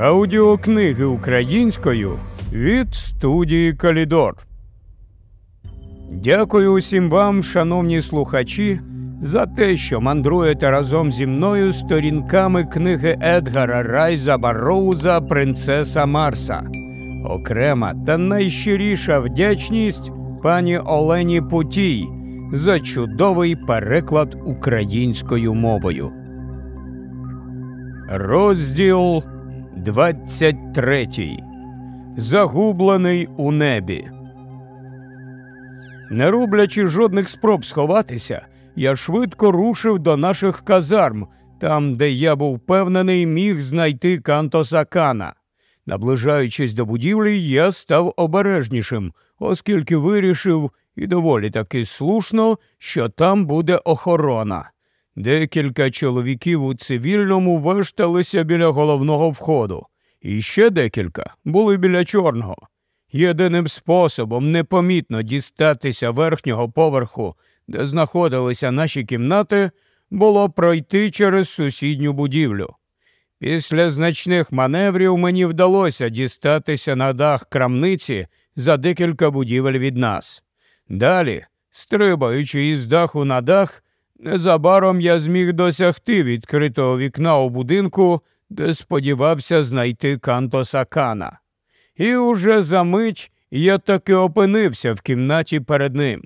Аудіокниги українською від студії Калідор. Дякую усім вам, шановні слухачі, за те, що мандруєте разом зі мною сторінками книги Едгара Райза Барроуза Принцеса Марса. Окрема та найщиріша вдячність пані Олені Путій за чудовий переклад українською мовою. Розділ 23. Загублений у небі. Не роблячи жодних спроб сховатися, я швидко рушив до наших казарм, там, де я був впевнений, міг знайти Кантоса Кана. Наближаючись до будівлі, я став обережнішим, оскільки вирішив, і доволі таки слушно, що там буде охорона. Декілька чоловіків у цивільному вешталися біля головного входу, і ще декілька були біля чорного. Єдиним способом непомітно дістатися верхнього поверху, де знаходилися наші кімнати, було пройти через сусідню будівлю. Після значних маневрів мені вдалося дістатися на дах крамниці за декілька будівель від нас. Далі, стрибаючи із даху на дах, незабаром я зміг досягти відкритого вікна у будинку, де сподівався знайти Кантоса Кана. І уже за мить я таки опинився в кімнаті перед ним.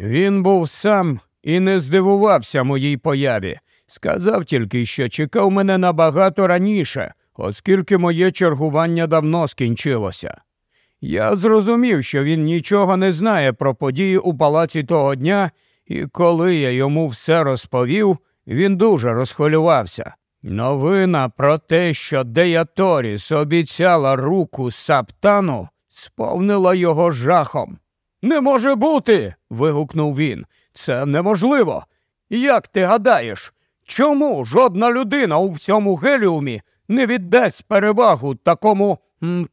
Він був сам і не здивувався моїй появі. Сказав тільки, що чекав мене набагато раніше, оскільки моє чергування давно скінчилося. Я зрозумів, що він нічого не знає про події у палаці того дня, і коли я йому все розповів, він дуже розхвилювався. Новина про те, що Деяторіс обіцяла руку Саптану, сповнила його жахом. Не може бути. вигукнув він. Це неможливо. Як ти гадаєш, чому жодна людина у всьому геліумі не віддасть перевагу такому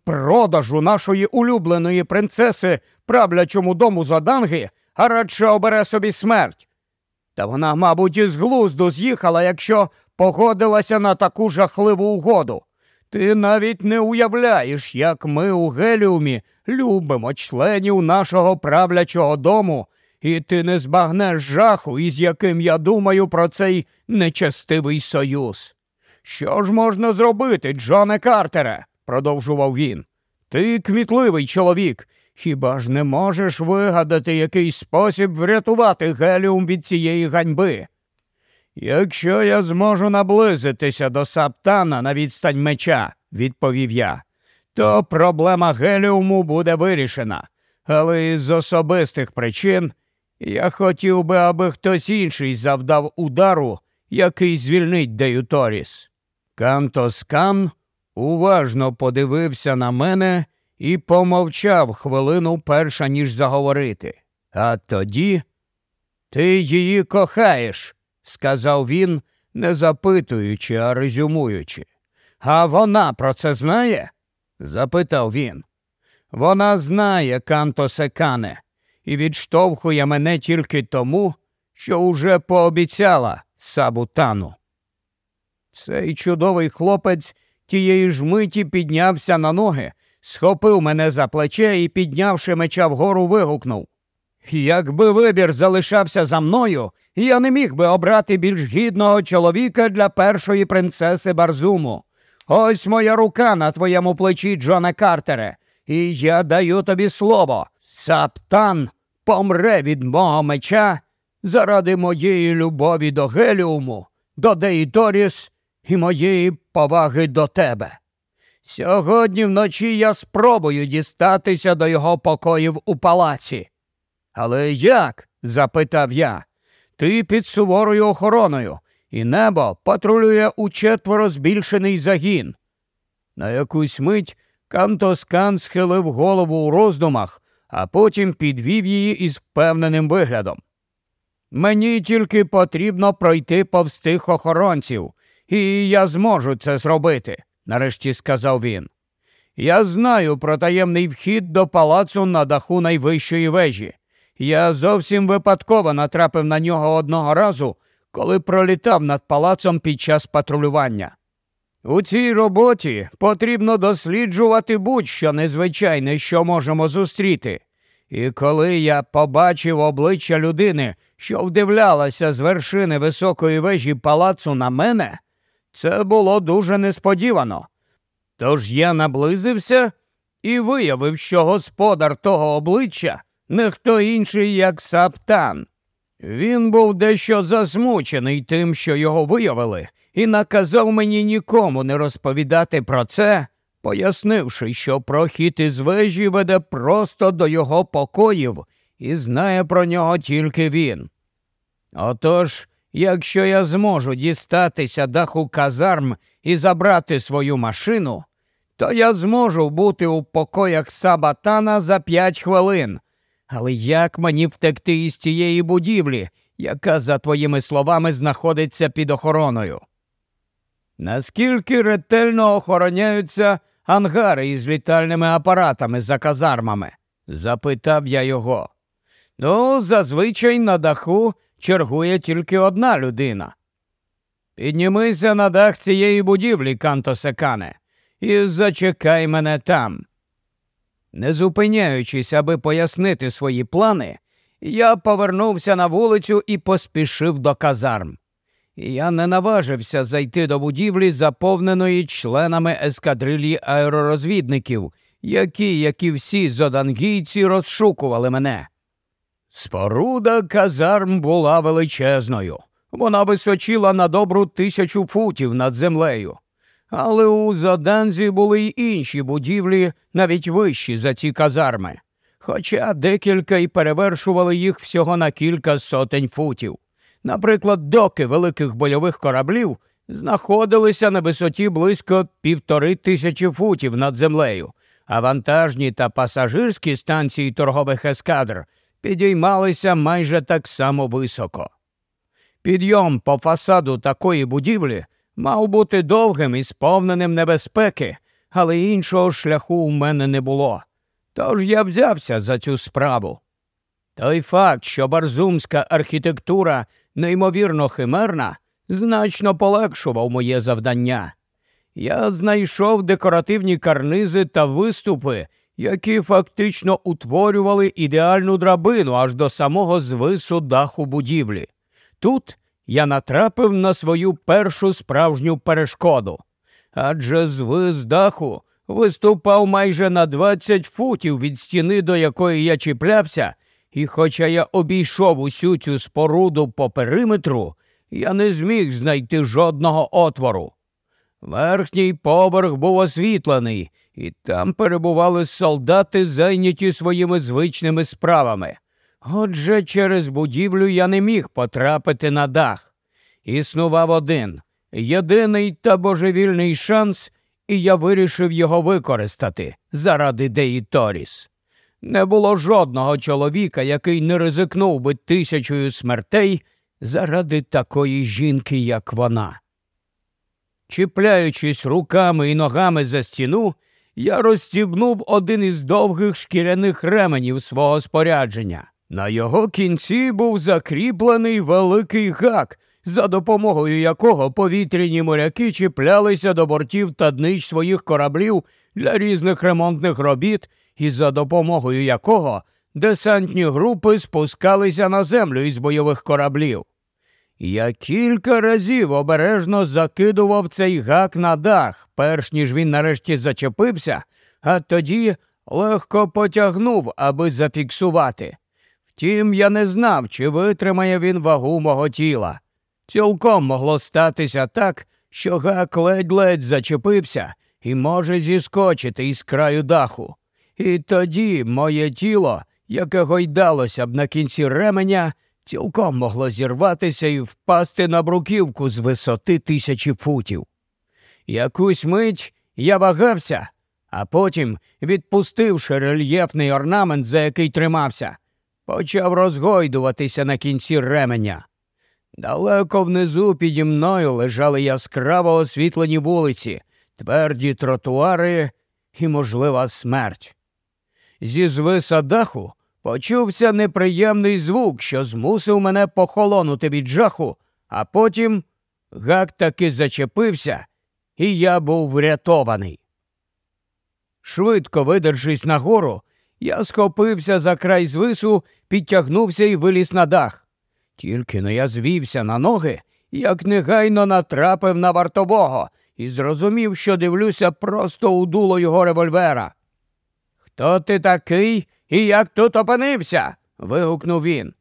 продажу нашої улюбленої принцеси правлячому дому Заданги, а радше обере собі смерть? Та вона, мабуть, із глузду з'їхала, якщо погодилася на таку жахливу угоду. Ти навіть не уявляєш, як ми у Геліумі любимо членів нашого правлячого дому, і ти не збагнеш жаху, із яким я думаю про цей нечестивий союз. Що ж можна зробити, Джоне Картере? продовжував він. Ти кмітливий чоловік. Хіба ж не можеш вигадати якийсь спосіб врятувати Геліум від цієї ганьби? Якщо я зможу наблизитися до Саптана на відстань меча, відповів я, то проблема Геліуму буде вирішена. Але із особистих причин я хотів би, аби хтось інший завдав удару, який звільнить Деюторіс. Кантоскан уважно подивився на мене і помовчав хвилину перша, ніж заговорити. А тоді ти її кохаєш сказав він, не запитуючи, а резюмуючи. А вона про це знає? запитав він. Вона знає, Канто Секане, і відштовхує мене тільки тому, що уже пообіцяла Сабутану. Цей чудовий хлопець тієї ж миті піднявся на ноги, схопив мене за плече і, піднявши меча вгору, вигукнув Якби вибір залишався за мною, я не міг би обрати більш гідного чоловіка для першої принцеси Барзуму. Ось моя рука на твоєму плечі, Джоне Картере, і я даю тобі слово. Саптан помре від мого меча заради моєї любові до Геліуму, до Деїторіс і моєї поваги до тебе. Сьогодні вночі я спробую дістатися до його покоїв у палаці. Але як? запитав я. Ти під суворою охороною, і небо патрулює у четверо збільшений загін. На якусь мить Кантоскан схилив голову у роздумах, а потім підвів її із впевненим виглядом. Мені тільки потрібно пройти повз тих охоронців, і я зможу це зробити, нарешті сказав він. Я знаю про таємний вхід до палацу на даху найвищої вежі. Я зовсім випадково натрапив на нього одного разу, коли пролітав над палацом під час патрулювання. У цій роботі потрібно досліджувати будь-що незвичайне, що можемо зустріти. І коли я побачив обличчя людини, що вдивлялася з вершини високої вежі палацу на мене, це було дуже несподівано. Тож я наблизився і виявив, що господар того обличчя не хто інший, як Саптан. Він був дещо засмучений тим, що його виявили, і наказав мені нікому не розповідати про це, пояснивши, що прохід із вежі веде просто до його покоїв і знає про нього тільки він. Отож, якщо я зможу дістатися даху казарм і забрати свою машину, то я зможу бути у покоях Сабатана за п'ять хвилин. Але як мені втекти із цієї будівлі, яка, за твоїми словами, знаходиться під охороною? Наскільки ретельно охороняються ангари із літальними апаратами за казармами? запитав я його. Ну, зазвичай на даху чергує тільки одна людина. Піднімися на дах цієї будівлі, Канто Секане, і зачекай мене там. Не зупиняючись, аби пояснити свої плани, я повернувся на вулицю і поспішив до казарм. Я не наважився зайти до будівлі, заповненої членами ескадрилі аеророзвідників, які, як і всі зодангійці, розшукували мене. Споруда казарм була величезною. Вона височила на добру тисячу футів над землею. Але у Заданзі були й інші будівлі, навіть вищі за ці казарми, хоча декілька й перевершували їх всього на кілька сотень футів. Наприклад, доки великих бойових кораблів знаходилися на висоті близько півтори тисячі футів над землею, а вантажні та пасажирські станції торгових ескадр підіймалися майже так само високо. Підйом по фасаду такої будівлі мав бути довгим і сповненим небезпеки, але іншого шляху у мене не було. Тож я взявся за цю справу. Той факт, що барзумська архітектура неймовірно химерна, значно полегшував моє завдання. Я знайшов декоративні карнизи та виступи, які фактично утворювали ідеальну драбину аж до самого звису даху будівлі. Тут я натрапив на свою першу справжню перешкоду. Адже звис даху виступав майже на 20 футів від стіни, до якої я чіплявся, і хоча я обійшов усю цю споруду по периметру, я не зміг знайти жодного отвору. Верхній поверх був освітлений, і там перебували солдати, зайняті своїми звичними справами. Отже, через будівлю я не міг потрапити на дах. Існував один єдиний та божевільний шанс, і я вирішив його використати заради Деї Торіс. Не було жодного чоловіка, який не ризикнув би тисячою смертей заради такої жінки, як вона. Чіпляючись руками і ногами за стіну, я розстібнув один із довгих шкіряних ременів свого спорядження. На його кінці був закріплений великий гак, за допомогою якого повітряні моряки чіплялися до бортів та днищ своїх кораблів для різних ремонтних робіт, і за допомогою якого десантні групи спускалися на землю із бойових кораблів. Я кілька разів обережно закидував цей гак на дах, перш ніж він нарешті зачепився, а тоді легко потягнув, аби зафіксувати. Втім, я не знав, чи витримає він вагу мого тіла. Цілком могло статися так, що гак ледь-ледь зачепився і може зіскочити із краю даху. І тоді моє тіло, яке гойдалося б на кінці ременя, цілком могло зірватися і впасти на бруківку з висоти тисячі футів. Якусь мить я вагався, а потім, відпустивши рельєфний орнамент, за який тримався, почав розгойдуватися на кінці ременя. Далеко внизу піді мною лежали яскраво освітлені вулиці, тверді тротуари і можлива смерть. Зі звиса даху почувся неприємний звук, що змусив мене похолонути від жаху, а потім гак таки зачепився, і я був врятований. Швидко видержись нагору, я схопився за край звису, підтягнувся і виліз на дах. Тільки но я звівся на ноги, як негайно натрапив на вартового і зрозумів, що дивлюся просто у дуло його револьвера. Хто ти такий і як тут опинився? вигукнув він.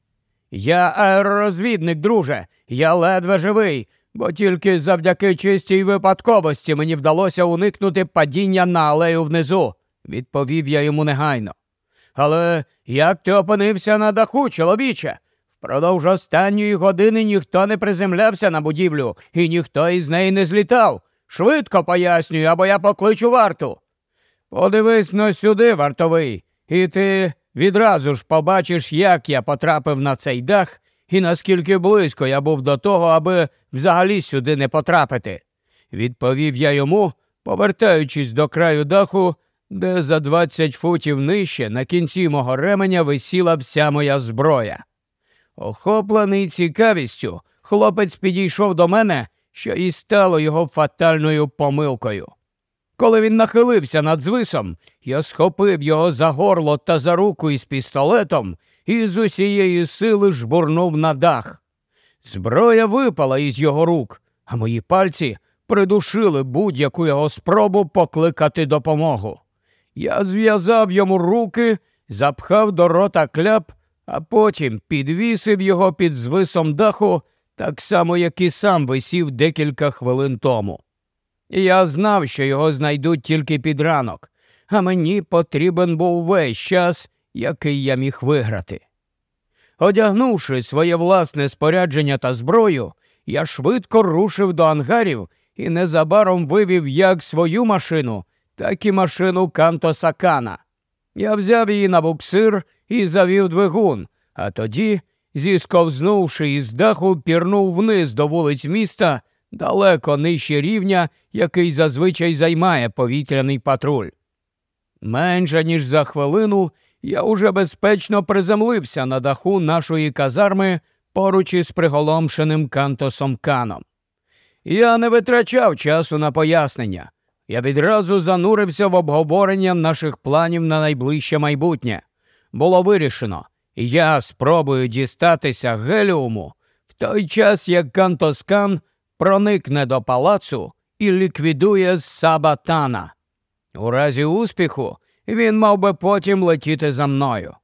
Я аеророзвідник, друже, я ледве живий, бо тільки завдяки чистій випадковості мені вдалося уникнути падіння на алею внизу, відповів я йому негайно. Але як ти опинився на даху, чоловіче? Впродовж останньої години ніхто не приземлявся на будівлю, і ніхто із неї не злітав. Швидко пояснюю, або я покличу варту. Подивись но сюди, вартовий, і ти відразу ж побачиш, як я потрапив на цей дах і наскільки близько я був до того, аби взагалі сюди не потрапити. Відповів я йому, повертаючись до краю даху, де за двадцять футів нижче на кінці мого ременя висіла вся моя зброя. Охоплений цікавістю, хлопець підійшов до мене, що і стало його фатальною помилкою. Коли він нахилився над звисом, я схопив його за горло та за руку із пістолетом і з усієї сили жбурнув на дах. Зброя випала із його рук, а мої пальці придушили будь-яку його спробу покликати допомогу. Я зв'язав йому руки, запхав до рота кляп, а потім підвісив його під звисом даху, так само, як і сам висів декілька хвилин тому. Я знав, що його знайдуть тільки під ранок, а мені потрібен був весь час, який я міг виграти. Одягнувши своє власне спорядження та зброю, я швидко рушив до ангарів і незабаром вивів як свою машину, так і машину Канто Сакана. Я взяв її на буксир і завів двигун, а тоді, зісковзнувши із даху, пірнув вниз до вулиць міста далеко нижче рівня, який зазвичай займає повітряний патруль. Менше ніж за хвилину я уже безпечно приземлився на даху нашої казарми поруч із приголомшеним Кантосом Каном. Я не витрачав часу на пояснення. Я відразу занурився в обговорення наших планів на найближче майбутнє. Було вирішено, я спробую дістатися геліуму в той час, як Кантоскан проникне до палацу і ліквідує Сабатана. У разі успіху він мав би потім летіти за мною.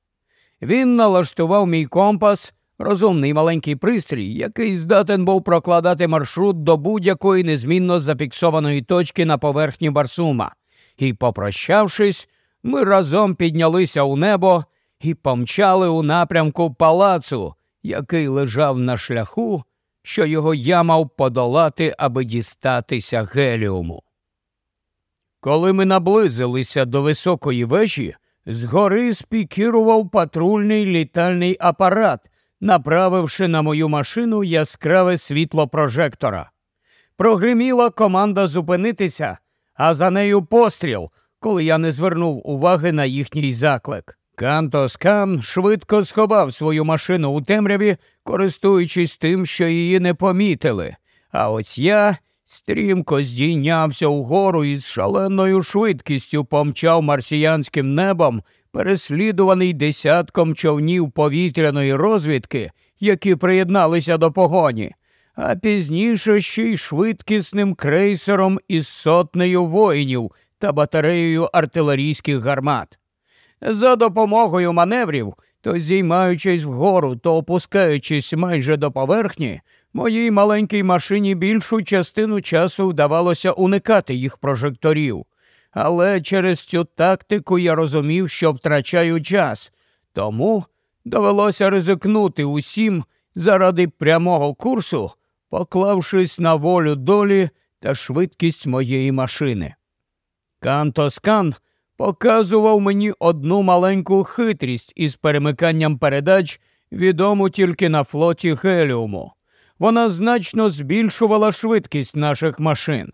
Він налаштував мій компас, розумний маленький пристрій, який здатен був прокладати маршрут до будь-якої незмінно зафіксованої точки на поверхні Барсума, і, попрощавшись, ми разом піднялися у небо і помчали у напрямку палацу, який лежав на шляху, що його я мав подолати, аби дістатися геліуму. Коли ми наблизилися до високої вежі, згори спікірував патрульний літальний апарат, направивши на мою машину яскраве світло прожектора. Прогриміла команда зупинитися, а за нею постріл, коли я не звернув уваги на їхній заклик. Кантоскан швидко сховав свою машину у темряві, користуючись тим, що її не помітили. А ось я стрімко здійнявся угору і з шаленою швидкістю помчав марсіянським небом, переслідуваний десятком човнів повітряної розвідки, які приєдналися до погоні, а пізніше ще й швидкісним крейсером із сотнею воїнів та батареєю артилерійських гармат. За допомогою маневрів, то зіймаючись вгору, то опускаючись майже до поверхні, моїй маленькій машині більшу частину часу вдавалося уникати їх прожекторів. Але через цю тактику я розумів, що втрачаю час, тому довелося ризикнути усім заради прямого курсу, поклавшись на волю долі та швидкість моєї машини. Кантоскан показував мені одну маленьку хитрість із перемиканням передач, відому тільки на флоті Геліуму. Вона значно збільшувала швидкість наших машин.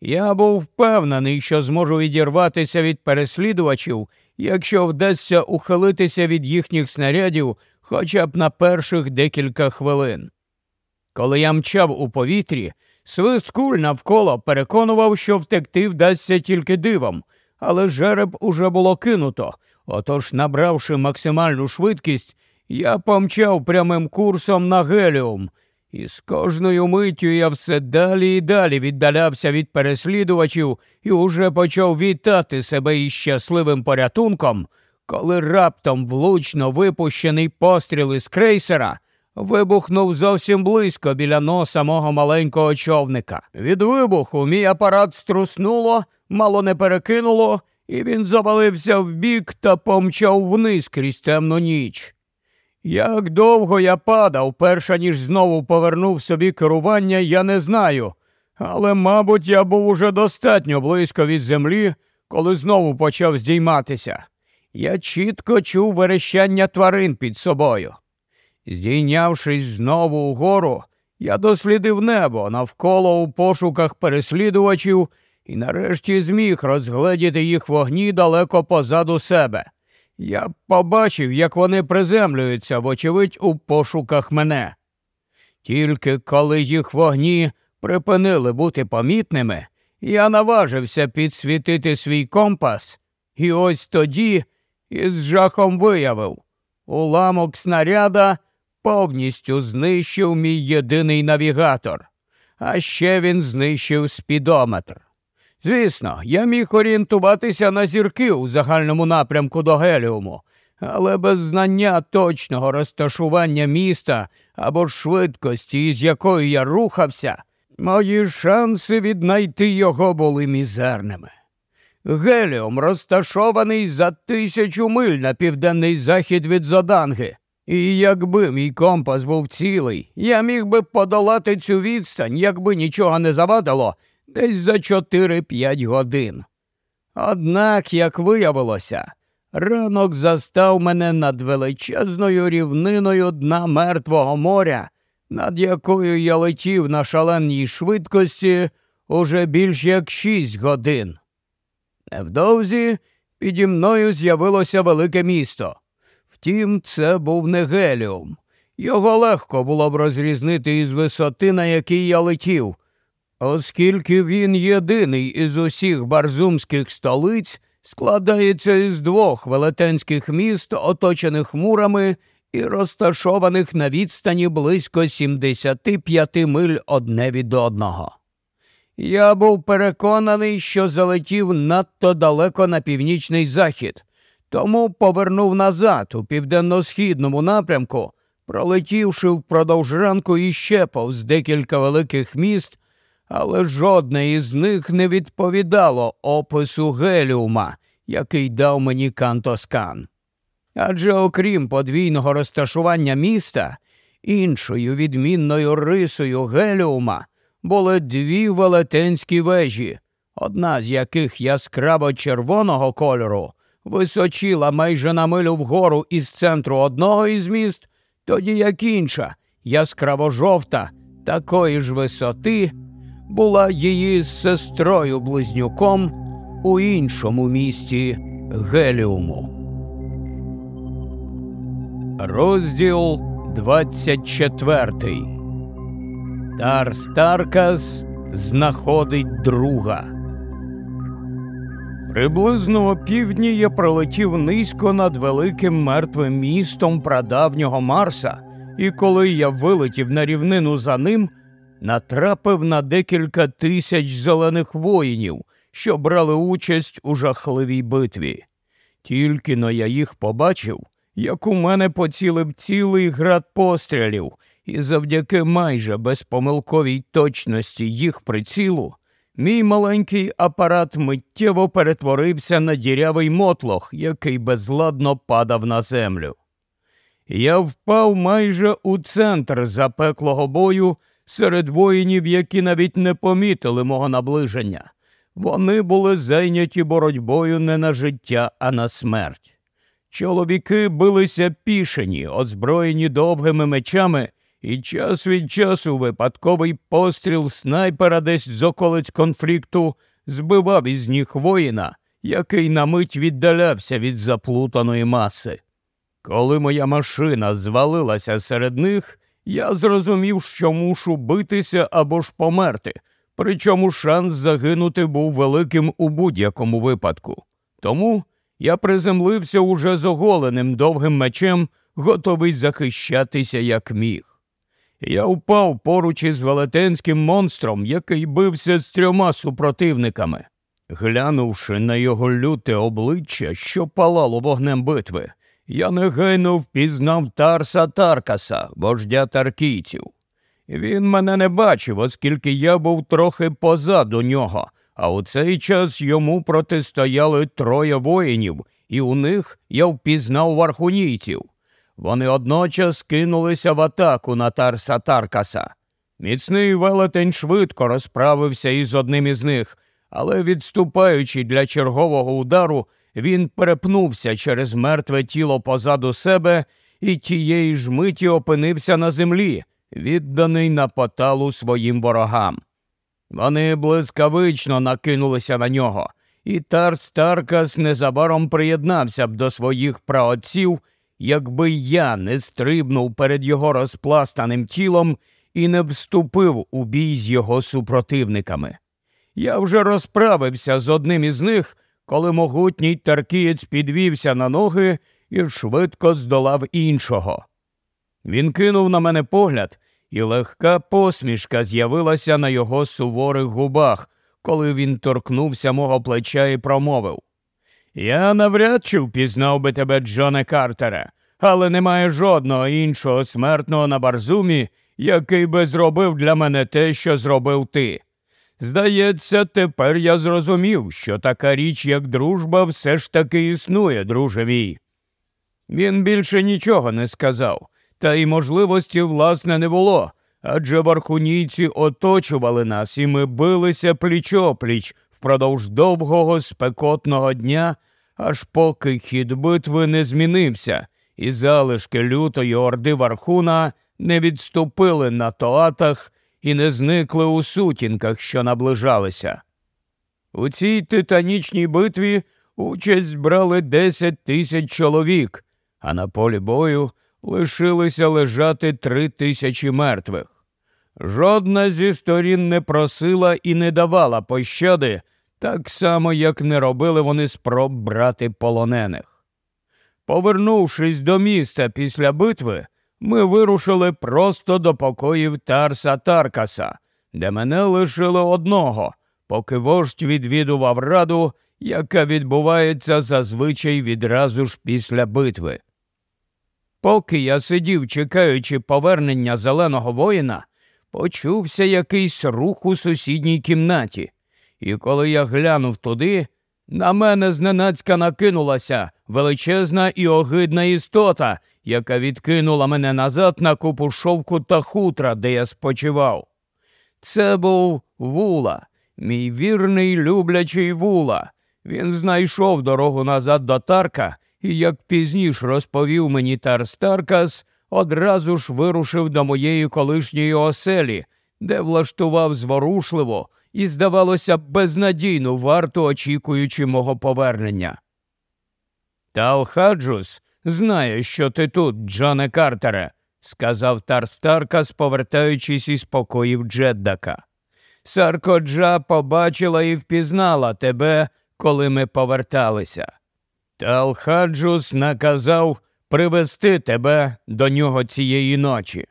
Я був впевнений, що зможу відірватися від переслідувачів, якщо вдасться ухилитися від їхніх снарядів хоча б на перших декілька хвилин. Коли я мчав у повітрі, Свист куль навколо переконував, що втекти вдасться тільки дивом, але жереб уже було кинуто. Отож, набравши максимальну швидкість, я помчав прямим курсом на геліум, і з кожною миттю я все далі і далі віддалявся від переслідувачів і уже почав вітати себе із щасливим порятунком, коли раптом влучно випущений постріл із крейсера вибухнув зовсім близько біля носа мого маленького човника. Від вибуху мій апарат струснуло, мало не перекинуло, і він завалився вбік та помчав вниз крізь темну ніч. Як довго я падав, перша ніж знову повернув собі керування, я не знаю, але, мабуть, я був уже достатньо близько від землі, коли знову почав здійматися. Я чітко чув верещання тварин під собою. Здійнявшись знову угору, я дослідив небо навколо у пошуках переслідувачів і нарешті зміг розгледіти їх вогні далеко позаду себе. Я побачив, як вони приземлюються, вочевидь, у пошуках мене. Тільки коли їх вогні припинили бути помітними, я наважився підсвітити свій компас, і ось тоді із жахом виявив уламок снаряда повністю знищив мій єдиний навігатор, а ще він знищив спідометр. Звісно, я міг орієнтуватися на зірки у загальному напрямку до Геліуму, але без знання точного розташування міста або швидкості, з якою я рухався, мої шанси віднайти його були мізерними. Геліум розташований за тисячу миль на південний захід від Зоданги, і якби мій компас був цілий, я міг би подолати цю відстань, якби нічого не завадило, десь за 4-5 годин. Однак, як виявилося, ранок застав мене над величезною рівниною дна Мертвого моря, над якою я летів на шаленій швидкості уже більш як 6 годин. Невдовзі піді мною з'явилося велике місто. Втім, це був не геліум. Його легко було б розрізнити із висоти, на якій я летів, оскільки він єдиний із усіх барзумських столиць складається із двох велетенських міст, оточених мурами і розташованих на відстані близько 75 миль одне від одного. Я був переконаний, що залетів надто далеко на північний захід, тому повернув назад у південно-східному напрямку, пролетівши впродовж ранку іще повз декілька великих міст, але жодне із них не відповідало опису геліума, який дав мені Кантоскан. Адже окрім подвійного розташування міста, іншою відмінною рисою геліума були дві велетенські вежі, одна з яких яскраво червоного кольору височила майже на милю вгору із центру одного із міст, тоді як інша, яскраво жовта, такої ж висоти, була її сестрою близнюком у іншому місті Геліуму. Розділ 24 Тар Старкас знаходить друга. Приблизно о півдні я пролетів низько над великим мертвим містом прадавнього Марса, і коли я вилетів на рівнину за ним, натрапив на декілька тисяч зелених воїнів, що брали участь у жахливій битві. Тільки но я їх побачив, як у мене поцілив цілий град пострілів, і завдяки майже безпомилковій точності їх прицілу, мій маленький апарат миттєво перетворився на дірявий мотлох, який безладно падав на землю. Я впав майже у центр запеклого бою серед воїнів, які навіть не помітили мого наближення. Вони були зайняті боротьбою не на життя, а на смерть. Чоловіки билися пішені, озброєні довгими мечами, і час від часу випадковий постріл снайпера десь з околиць конфлікту збивав із ніг воїна, який на мить віддалявся від заплутаної маси. Коли моя машина звалилася серед них, я зрозумів, що мушу битися або ж померти, причому шанс загинути був великим у будь-якому випадку. Тому я приземлився уже з оголеним довгим мечем, готовий захищатися як міг. Я впав поруч із велетенським монстром, який бився з трьома супротивниками. Глянувши на його люте обличчя, що палало вогнем битви, я негайно впізнав Тарса Таркаса, вождя таркійців. Він мене не бачив, оскільки я був трохи позаду нього, а у цей час йому протистояли троє воїнів, і у них я впізнав вархунійців. Вони одночас кинулися в атаку на Тарса Таркаса. Міцний велетень швидко розправився із одним із них, але, відступаючи для чергового удару, він перепнувся через мертве тіло позаду себе і тієї ж миті опинився на землі, відданий на поталу своїм ворогам. Вони блискавично накинулися на нього, і Тарс Таркас незабаром приєднався б до своїх праотців, якби я не стрибнув перед його розпластаним тілом і не вступив у бій з його супротивниками. Я вже розправився з одним із них, коли могутній таркієць підвівся на ноги і швидко здолав іншого. Він кинув на мене погляд, і легка посмішка з'явилася на його суворих губах, коли він торкнувся мого плеча і промовив Я навряд чи впізнав би тебе, Джоне Картере, але немає жодного іншого смертного на барзумі, який би зробив для мене те, що зробив ти. Здається, тепер я зрозумів, що така річ, як дружба, все ж таки існує, друже мій. Він більше нічого не сказав, та й можливості, власне, не було, адже вархунійці оточували нас, і ми билися пліч опліч впродовж довгого спекотного дня, аж поки хід битви не змінився, і залишки лютої орди Вархуна не відступили на тоатах і не зникли у сутінках, що наближалися. У цій титанічній битві участь брали 10 тисяч чоловік, а на полі бою лишилися лежати три тисячі мертвих. Жодна зі сторін не просила і не давала пощади, так само, як не робили вони спроб брати полонених. Повернувшись до міста після битви, ми вирушили просто до покоїв Тарса Таркаса, де мене лишили одного, поки вождь відвідував раду, яка відбувається зазвичай відразу ж після битви. Поки я сидів, чекаючи повернення зеленого воїна, почувся якийсь рух у сусідній кімнаті, і коли я глянув туди, на мене зненацька накинулася величезна і огидна істота, яка відкинула мене назад на купу шовку та хутра, де я спочивав. Це був вула, мій вірний люблячий вула. Він знайшов дорогу назад до Тарка і, як пізніше розповів мені Тарс Таркас, одразу ж вирушив до моєї колишньої оселі, де влаштував зворушливо і, здавалося, безнадійну варту, очікуючи мого повернення. Та Алхаджус знає, що ти тут, Джоне Картере, сказав Тарс Таркас, повертаючись із покоїв Джеддака. Саркоджа побачила і впізнала тебе, коли ми поверталися. Та Алхаджус наказав привести тебе до нього цієї ночі.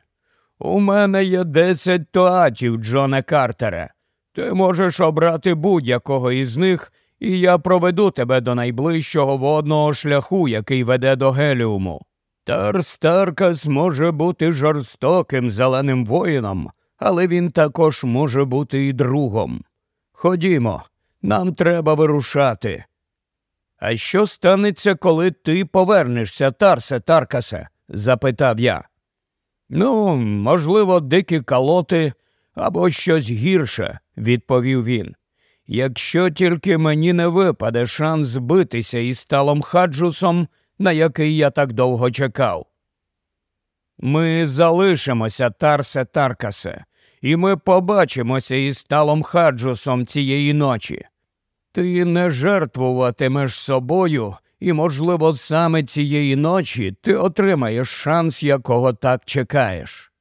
У мене є десять тоатів, Джоне Картере. Ти можеш обрати будь-якого із них, і я проведу тебе до найближчого водного шляху, який веде до Геліуму. Тарстаркас може бути жорстоким зеленим воїном, але він також може бути і другом. Ходімо, нам треба вирушати. А що станеться, коли ти повернешся, Тарсе Таркасе? запитав я. Ну, можливо, дикі калоти або щось гірше, відповів він. Якщо тільки мені не випаде шанс збитися із талом хаджусом, на який я так довго чекав. Ми залишимося, Тарсе Таркасе, і ми побачимося із талом хаджусом цієї ночі. Ти не жертвуватимеш собою, і, можливо, саме цієї ночі ти отримаєш шанс, якого так чекаєш.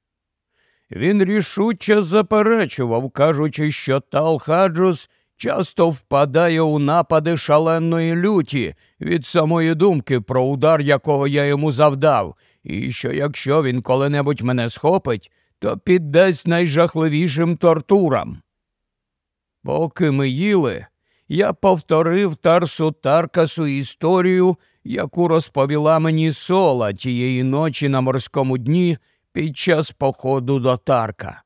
Він рішуче заперечував, кажучи, що Талхаджус часто впадає у напади шаленої люті від самої думки про удар, якого я йому завдав, і що якщо він коли-небудь мене схопить, то піддасть найжахливішим тортурам. Поки ми їли, я повторив Тарсу Таркасу історію, яку розповіла мені сола тієї ночі на морському дні під час походу до Тарка.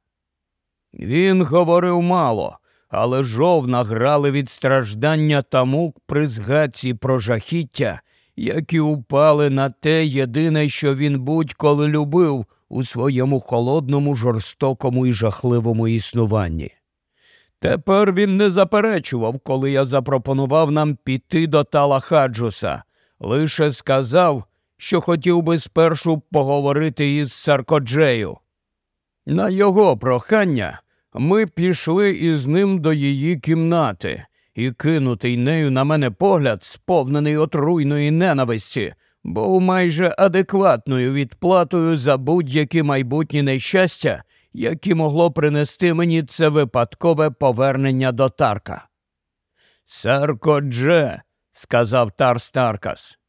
Він говорив мало, але жовна грали від страждання та мук при згадці про жахіття, які упали на те єдине, що він будь-коли любив у своєму холодному, жорстокому і жахливому існуванні. Тепер він не заперечував, коли я запропонував нам піти до Талахаджуса, лише сказав, що хотів би спершу поговорити із Саркоджею. На його прохання ми пішли із ним до її кімнати, і кинутий нею на мене погляд, сповнений отруйної ненависті, був майже адекватною відплатою за будь-які майбутні нещастя, які могло принести мені це випадкове повернення до Тарка. Саркодже, сказав Тар Старкас,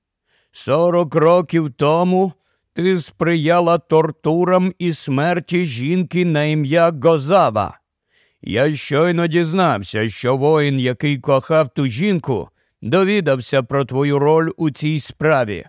сорок років тому ти сприяла тортурам і смерті жінки на ім'я Гозава. Я щойно дізнався, що воїн, який кохав ту жінку, довідався про твою роль у цій справі.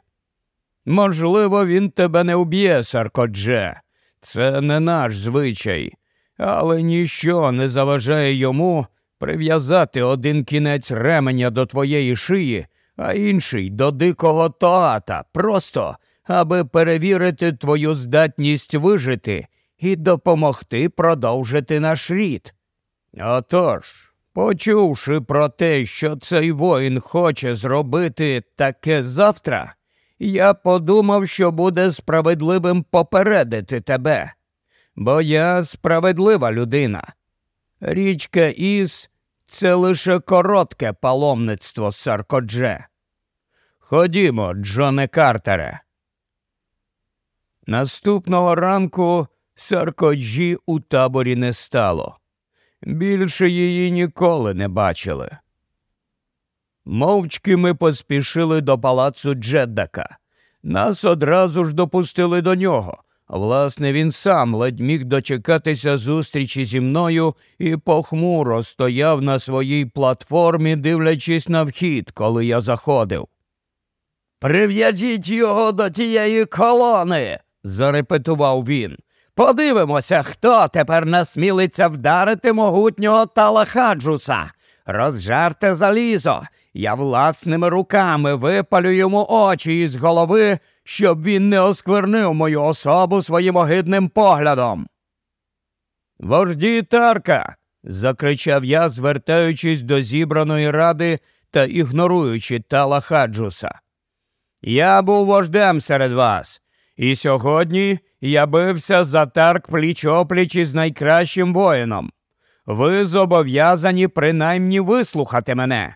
Можливо, він тебе не уб'є, Саркодже. Це не наш звичай, але ніщо не заважає йому прив'язати один кінець ременя до твоєї шиї, а інший до дикого тоата, просто аби перевірити твою здатність вижити і допомогти продовжити наш рід. Отож, почувши про те, що цей воїн хоче зробити таке завтра, я подумав, що буде справедливим попередити тебе, бо я справедлива людина. Річка Іс це лише коротке паломництво Саркодже. Ходімо, Джоне Картере. Наступного ранку Саркоджі у таборі не стало. Більше її ніколи не бачили. Мовчки ми поспішили до палацу Джеддака. Нас одразу ж допустили до нього. Власне, він сам ледь міг дочекатися зустрічі зі мною і похмуро стояв на своїй платформі, дивлячись на вхід, коли я заходив. Прив'яжіть його до тієї колони, зарепетував він. Подивимося, хто тепер насмілиться вдарити могутнього Талахаджуса. Розжарте залізо. Я власними руками випалю йому очі із голови, щоб він не осквернив мою особу своїм огидним поглядом. Вожді Тарка. закричав я, звертаючись до зібраної ради та ігноруючи Талахаджуса. Я був вождем серед вас. І сьогодні я бився за тарк пліч опліч із найкращим воїном. Ви зобов'язані принаймні вислухати мене.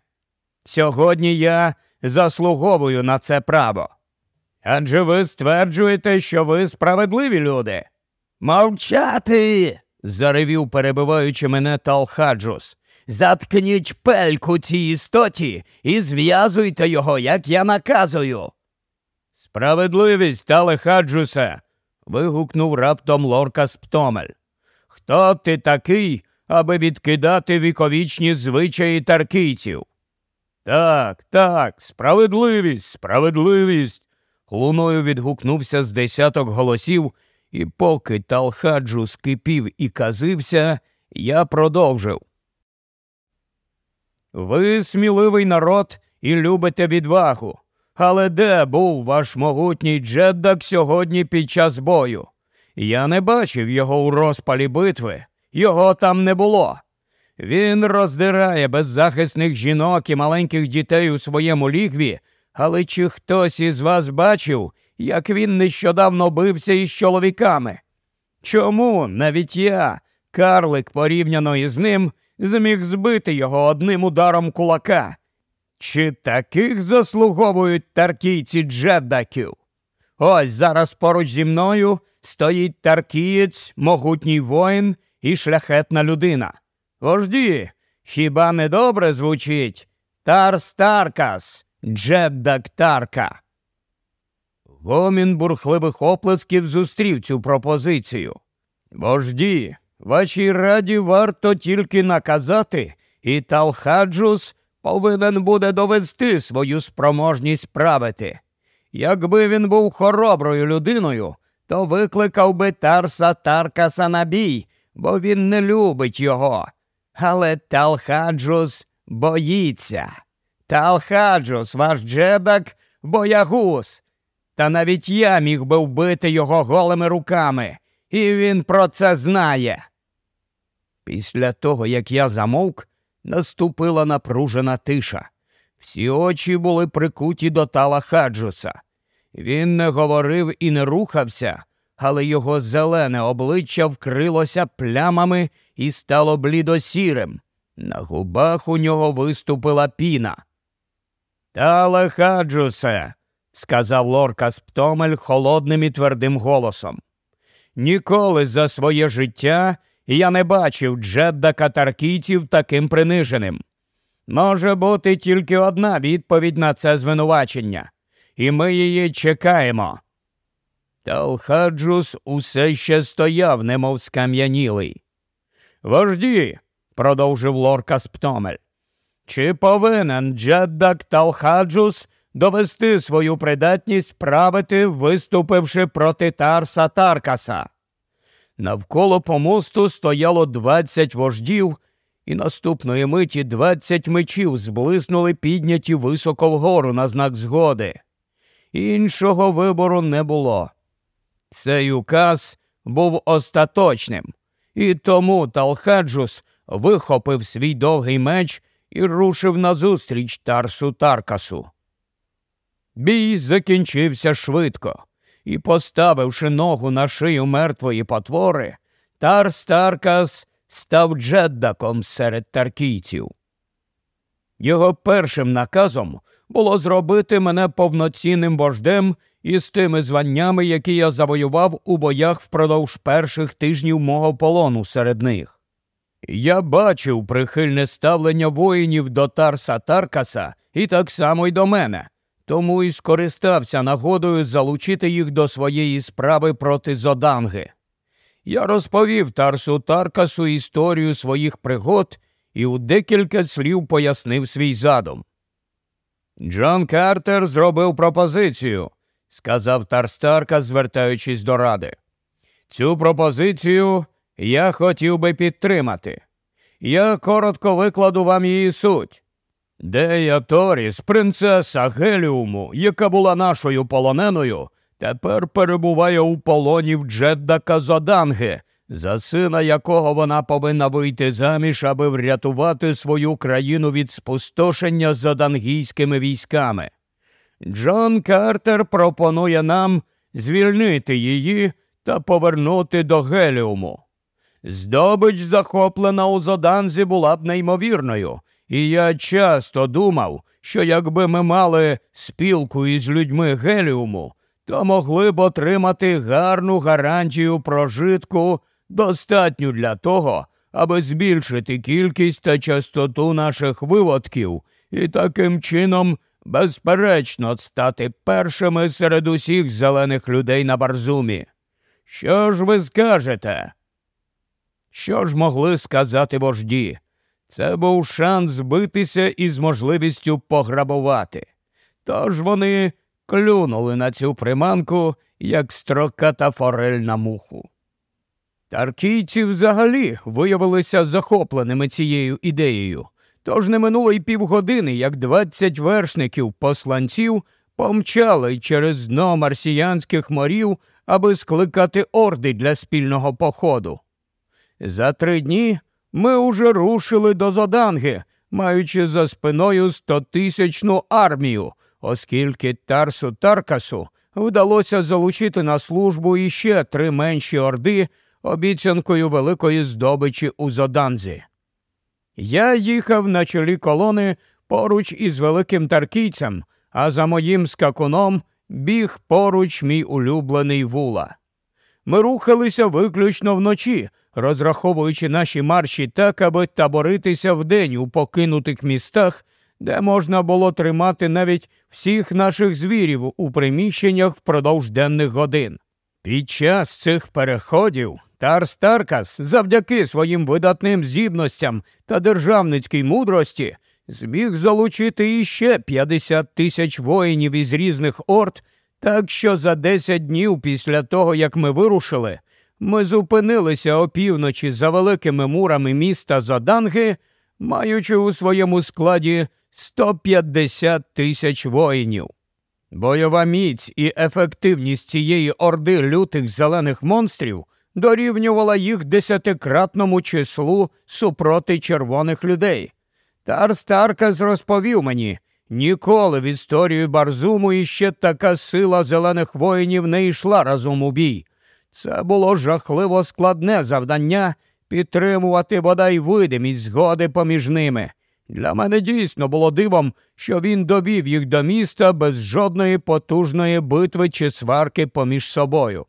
Сьогодні я заслуговую на це право. Адже ви стверджуєте, що ви справедливі люди. Мовчати. заревів, перебиваючи мене Талхаджус. Заткніть пельку цій істоті і зв'язуйте його, як я наказую. Справедливість, Талехаджусе. вигукнув раптом Лорка Сптомель. Хто ти такий, аби відкидати віковічні звичаї таркійців? Так, так, справедливість, справедливість. Луною відгукнувся з десяток голосів, і поки Талхаджу скипів і казився, я продовжив. Ви сміливий народ і любите відвагу. Але де був ваш могутній Джеддак сьогодні під час бою? Я не бачив його у розпалі битви, його там не було. Він роздирає беззахисних жінок і маленьких дітей у своєму лігві, але чи хтось із вас бачив, як він нещодавно бився із чоловіками? Чому навіть я, карлик порівняно із ним, зміг збити його одним ударом кулака? Чи таких заслуговують таркійці джеддаків? Ось зараз поруч зі мною стоїть таркієць, могутній воїн і шляхетна людина. Вожді, хіба не добре звучить? Тарс Таркас, Джеддак Тарка. Гомін бурхливих оплесків зустрів цю пропозицію. Вожді, вашій раді варто тільки наказати, і Талхаджус повинен буде довести свою спроможність правити. Якби він був хороброю людиною, то викликав би Тарса Таркаса на бій, бо він не любить його. Але Талхаджус боїться. Талхаджус, ваш джебек, боягуз. Та навіть я міг би вбити його голими руками, і він про це знає. Після того, як я замовк, наступила напружена тиша. Всі очі були прикуті до тала Хаджуса. Він не говорив і не рухався, але його зелене обличчя вкрилося плямами і стало блідосірим. На губах у нього виступила піна. Тале Хаджусе, сказав Лорка Сптомель холодним і твердим голосом. Ніколи за своє життя я не бачив Джедда катаркійців таким приниженим. Може бути тільки одна відповідь на це звинувачення, і ми її чекаємо. Талхаджус усе ще стояв, немов скам'янілий. Вожді, продовжив Лорка Сптомель, чи повинен Джеддак Талхаджус довести свою придатність правити, виступивши проти Тарса Таркаса? Навколо помосту стояло двадцять вождів, і наступної миті двадцять мечів зблиснули підняті високо вгору на знак згоди. Іншого вибору не було. Цей указ був остаточним, і тому Талхаджус вихопив свій довгий меч і рушив назустріч Тарсу Таркасу. Бій закінчився швидко і, поставивши ногу на шию мертвої потвори, Тарс Таркас став джеддаком серед таркійців. Його першим наказом було зробити мене повноцінним вождем із тими званнями, які я завоював у боях впродовж перших тижнів мого полону серед них. Я бачив прихильне ставлення воїнів до Тарса Таркаса і так само й до мене, тому і скористався нагодою залучити їх до своєї справи проти Зоданги. Я розповів Тарсу Таркасу історію своїх пригод і у декілька слів пояснив свій задум. Джон Картер зробив пропозицію, сказав Тарс Таркас, звертаючись до ради. Цю пропозицію я хотів би підтримати. Я коротко викладу вам її суть. Дея Торіс, принцеса Геліуму, яка була нашою полоненою, тепер перебуває у полоні в Джедда Казоданги, за сина якого вона повинна вийти заміж, аби врятувати свою країну від спустошення зодангійськими військами. Джон Картер пропонує нам звільнити її та повернути до Геліуму. Здобич, захоплена у Зоданзі, була б неймовірною, і я часто думав, що якби ми мали спілку із людьми Геліуму, то могли б отримати гарну гарантію прожитку, достатню для того, аби збільшити кількість та частоту наших виводків і таким чином, безперечно, стати першими серед усіх зелених людей на Барзумі. Що ж ви скажете? Що ж могли сказати вожді? Це був шанс збитися із можливістю пограбувати. Тож вони клюнули на цю приманку, як строка та форель на муху. Таркійці взагалі виявилися захопленими цією ідеєю, тож не минуло й півгодини, як двадцять вершників посланців помчали через дно марсіянських морів, аби скликати орди для спільного походу. За три дні ми уже рушили до Зоданги, маючи за спиною стотисячну армію, оскільки Тарсу Таркасу вдалося залучити на службу іще три менші орди обіцянкою великої здобичі у Зоданзі. Я їхав на чолі колони поруч із великим таркійцем, а за моїм скакуном біг поруч мій улюблений вула. ми рухалися виключно вночі, розраховуючи наші марші так, аби таборитися вдень у покинутих містах, де можна було тримати навіть всіх наших звірів у приміщеннях впродовж денних годин. Під час цих переходів Тарс Таркас, завдяки своїм видатним здібностям та державницькій мудрості, зміг залучити іще 50 тисяч воїнів із різних орд, так що за 10 днів після того, як ми вирушили, ми зупинилися опівночі за великими мурами міста Заданги, маючи у своєму складі 150 тисяч воїнів. Бойова міць і ефективність цієї орди лютих зелених монстрів дорівнювала їх десятикратному числу супроти червоних людей. Тарс Таркас розповів мені, ніколи в історію Барзуму іще така сила зелених воїнів не йшла разом у бій. Це було жахливо складне завдання підтримувати бодай видимість згоди поміж ними. Для мене дійсно було дивом, що він довів їх до міста без жодної потужної битви чи сварки поміж собою.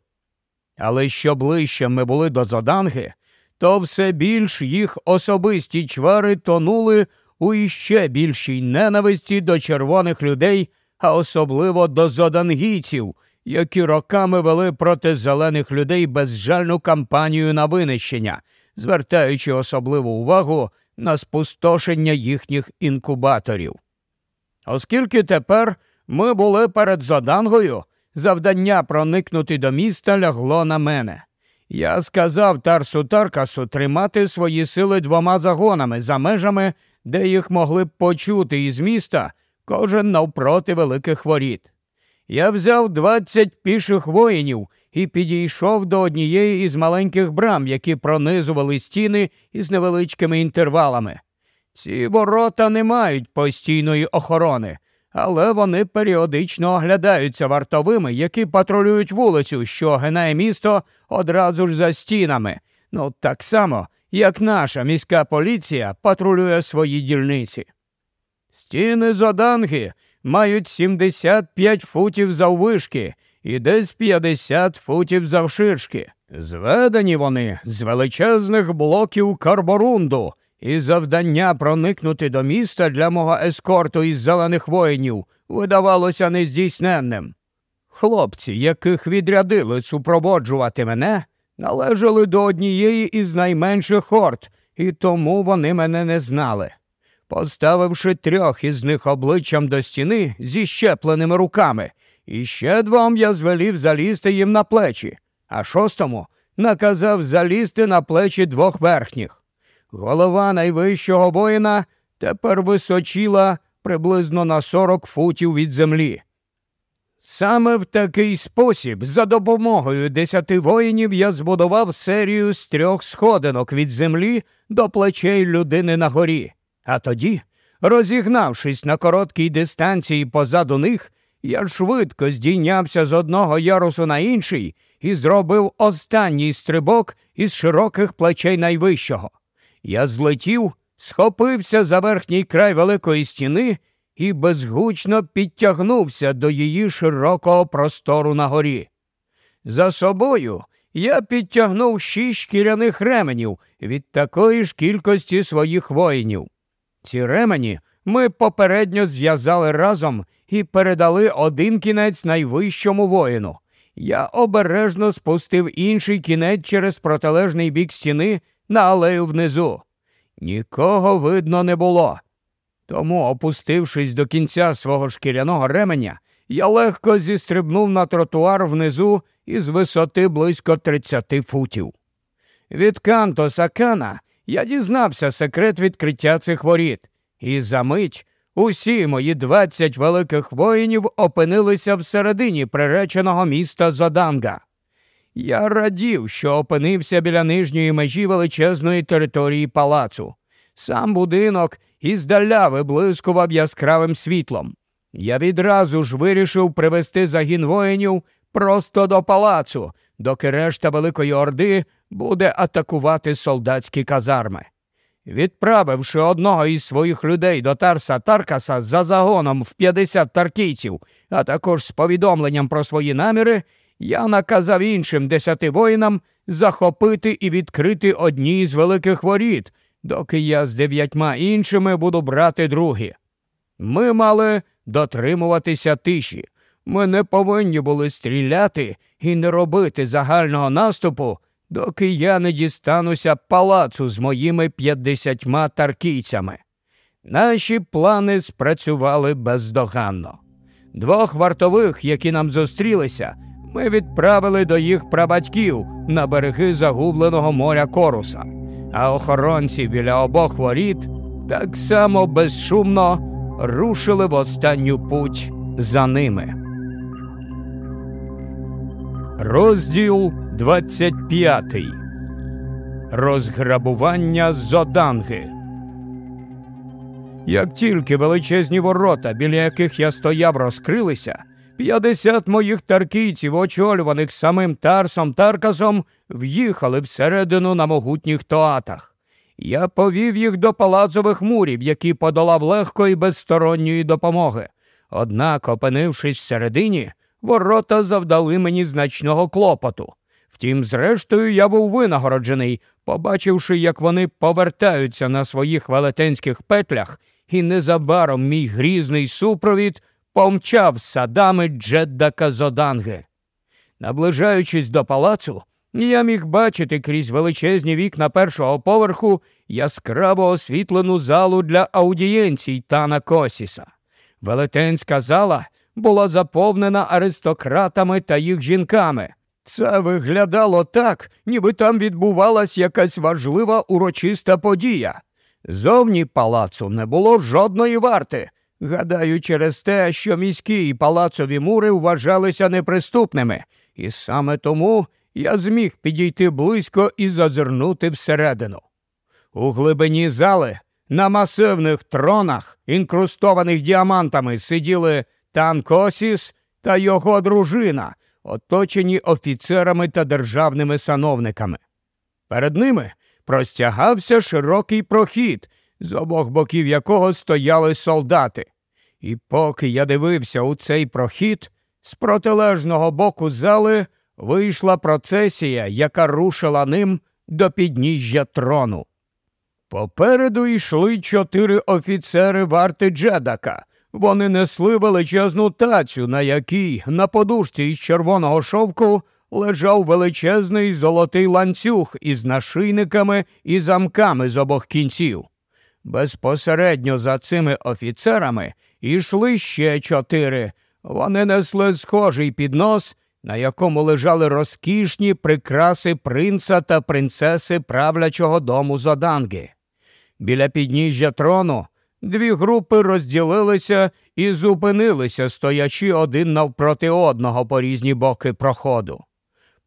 Але що ближче ми були до Зоданги, то все більш їх особисті чвари тонули у іще більшій ненависті до червоних людей, а особливо до зодангійців, які роками вели проти зелених людей безжальну кампанію на винищення, звертаючи особливу увагу на спустошення їхніх інкубаторів. Оскільки тепер ми були перед Зодангою, завдання проникнути до міста лягло на мене. Я сказав Тарсу Таркасу тримати свої сили двома загонами за межами, де їх могли б почути із міста, кожен навпроти великих воріт. Я взяв двадцять піших воїнів і підійшов до однієї із маленьких брам, які пронизували стіни із невеличкими інтервалами. Ці ворота не мають постійної охорони, але вони періодично оглядаються вартовими, які патрулюють вулицю, що огинає місто одразу ж за стінами. Ну так само, як наша міська поліція патрулює свої дільниці. Стіни Зоданги мають 75 футів заввишки і десь 50 футів завширшки. Зведені вони з величезних блоків карборунду, і завдання проникнути до міста для мого ескорту із зелених воїнів видавалося нездійсненним. Хлопці, яких відрядили супроводжувати мене, належали до однієї із найменших орд, і тому вони мене не знали. Поставивши трьох із них обличчям до стіни зі щепленими руками, і ще двом я звелів залізти їм на плечі, а шостому наказав залізти на плечі двох верхніх. Голова найвищого воїна тепер височіла приблизно на 40 футів від землі. Саме в такий спосіб, за допомогою десяти воїнів, я збудував серію з трьох сходинок від землі до плечей людини на горі. А тоді, розігнавшись на короткій дистанції позаду них, я швидко здійнявся з одного ярусу на інший і зробив останній стрибок із широких плечей найвищого. Я злетів, схопився за верхній край великої стіни і безгучно підтягнувся до її широкого простору на горі. За собою я підтягнув шість шкіряних ременів від такої ж кількості своїх воїнів. Ці ремені ми попередньо зв'язали разом і передали один кінець найвищому воїну. Я обережно спустив інший кінець через протилежний бік стіни на алею внизу. Нікого видно не було. Тому, опустившись до кінця свого шкіряного ременя, я легко зістрибнув на тротуар внизу із висоти близько 30 футів. Від Канто Сакана я дізнався секрет відкриття цих воріт, і за мить усі мої двадцять великих воїнів опинилися всередині приреченого міста Зоданга. Я радів, що опинився біля нижньої межі величезної території палацу. Сам будинок іздаля виблискував яскравим світлом. Я відразу ж вирішив привести загін воїнів просто до палацу, доки решта Великої Орди буде атакувати солдатські казарми. Відправивши одного із своїх людей до Тарса Таркаса за загоном в 50 таркійців, а також з повідомленням про свої наміри, я наказав іншим десяти воїнам захопити і відкрити одні з великих воріт, доки я з дев'ятьма іншими буду брати другі. Ми мали дотримуватися тиші. Ми не повинні були стріляти і не робити загального наступу, доки я не дістануся палацу з моїми п'ятдесятьма таркійцями. Наші плани спрацювали бездоганно. Двох вартових, які нам зустрілися, ми відправили до їх прабатьків на береги загубленого моря Коруса, а охоронці біля обох воріт так само безшумно рушили в останню путь за ними. Розділ 25 Розграбування Зоданги. Як тільки величезні ворота, біля яких я стояв, розкрилися, п'ятдесят моїх таркійців, очолюваних самим Тарсом Таркасом, в'їхали всередину на могутніх тоатах. Я повів їх до палацових мурів, які подолав легко і без сторонньої допомоги. Однак, опинившись всередині, ворота завдали мені значного клопоту. Втім, зрештою, я був винагороджений, побачивши, як вони повертаються на своїх велетенських петлях, і незабаром мій грізний супровід помчав садами Джеддака Зоданги. Наближаючись до палацу, я міг бачити крізь величезні вікна першого поверху яскраво освітлену залу для аудієнцій Тана Косіса. Велетенська зала була заповнена аристократами та їх жінками. Це виглядало так, ніби там відбувалась якась важлива урочиста подія. Зовні палацу не було жодної варти. Гадаю, через те, що міські і палацові мури вважалися неприступними, і саме тому я зміг підійти близько і зазирнути всередину. У глибині зали на масивних тронах, інкрустованих діамантами, сиділи Танкосіс та його дружина, оточені офіцерами та державними сановниками. Перед ними простягався широкий прохід, з обох боків якого стояли солдати. І поки я дивився у цей прохід, з протилежного боку зали вийшла процесія, яка рушила ним до підніжжя трону. Попереду йшли чотири офіцери варти Джедака. Вони несли величезну тацю, на якій на подушці із червоного шовку лежав величезний золотий ланцюг із нашийниками і замками з обох кінців. Безпосередньо за цими офіцерами йшли ще чотири. Вони несли схожий піднос, на якому лежали розкішні прикраси принца та принцеси правлячого дому Зоданги. Біля підніжжя трону дві групи розділилися і зупинилися, стоячи один навпроти одного по різні боки проходу.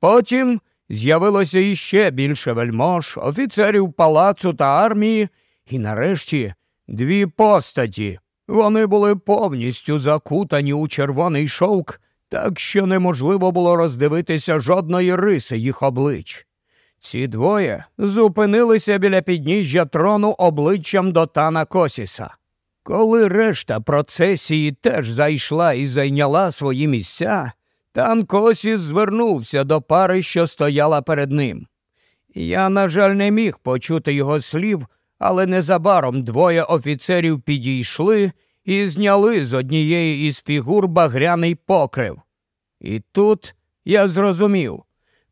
Потім з'явилося іще більше вельмож, офіцерів палацу та армії, і нарешті дві постаті. Вони були повністю закутані у червоний шовк, так що неможливо було роздивитися жодної риси їх облич. Ці двоє зупинилися біля підніжжя трону обличчям до Тана Косіса. Коли решта процесії теж зайшла і зайняла свої місця, Тан Косіс звернувся до пари, що стояла перед ним. Я, на жаль, не міг почути його слів, але незабаром двоє офіцерів підійшли і зняли з однієї із фігур багряний покрив. І тут я зрозумів,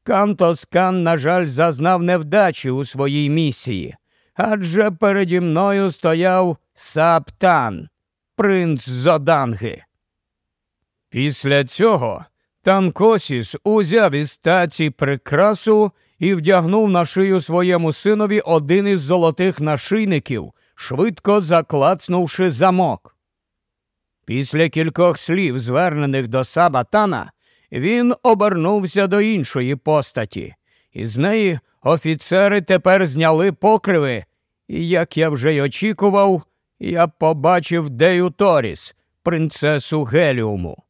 Кантоскан, на жаль, зазнав невдачі у своїй місії, адже переді мною стояв Саптан, принц Зоданги. Після цього Танкосіс узяв із таці прикрасу і вдягнув на шию своєму синові один із золотих нашийників, швидко заклацнувши замок. Після кількох слів, звернених до Сабатана, він обернувся до іншої постаті, і з неї офіцери тепер зняли покриви, і, як я вже й очікував, я побачив Дею Торіс, принцесу Геліуму.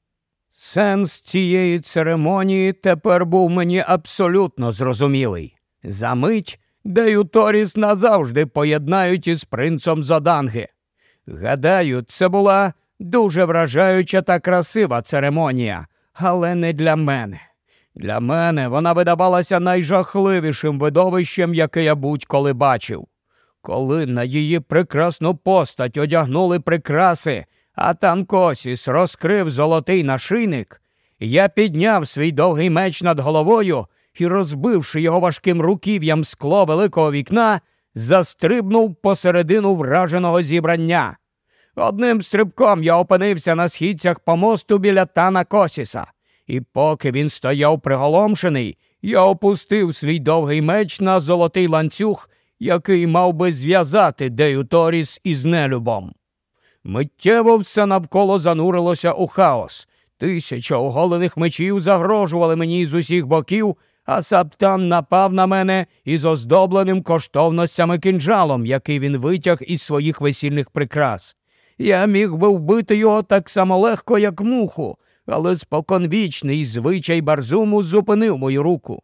Сенс цієї церемонії тепер був мені абсолютно зрозумілий. За мить Дею Торіс назавжди поєднають із принцом Зоданги. Гадаю, це була дуже вражаюча та красива церемонія, але не для мене. Для мене вона видавалася найжахливішим видовищем, яке я будь-коли бачив. Коли на її прекрасну постать одягнули прикраси, а Танкосіс розкрив золотий нашийник, я підняв свій довгий меч над головою і, розбивши його важким руків'ям скло великого вікна, застрибнув посередину враженого зібрання. Одним стрибком я опинився на східцях помосту біля Тана Косіса, і поки він стояв приголомшений, я опустив свій довгий меч на золотий ланцюг, який мав би зв'язати Дею Торіс із нелюбом. Миттєво все навколо занурилося у хаос. Тисяча оголених мечів загрожували мені з усіх боків, а Саптан напав на мене із оздобленим коштовностями кинджалом, який він витяг із своїх весільних прикрас. Я міг би вбити його так само легко, як муху, але споконвічний звичай барзуму зупинив мою руку.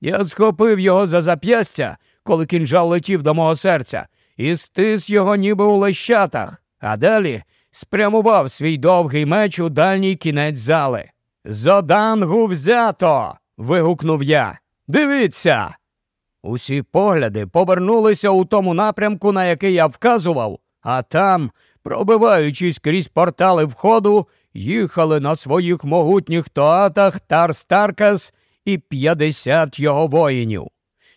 Я схопив його за зап'ястя, коли кінжал летів до мого серця, і стис його ніби у лещатах, а далі спрямував свій довгий меч у дальній кінець зали. Зодангу взято. вигукнув я. Дивіться. Усі погляди повернулися у тому напрямку, на який я вказував, а там, пробиваючись крізь портали входу, їхали на своїх могутніх тоатах Тар Старкас і п'ятдесят його воїнів.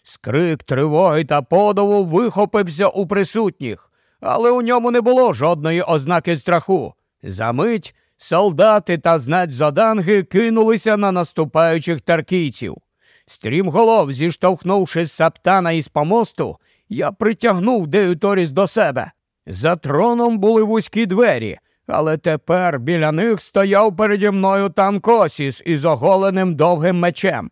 Скрик тривоги та подову вихопився у присутніх, але у ньому не було жодної ознаки страху. Замить солдати та знать зоданги кинулися на наступаючих таркійців. Стрімголов, зіштовхнувши саптана із помосту, я притягнув Деюторіс до себе. За троном були вузькі двері, але тепер біля них стояв переді мною танкосіс із оголеним довгим мечем.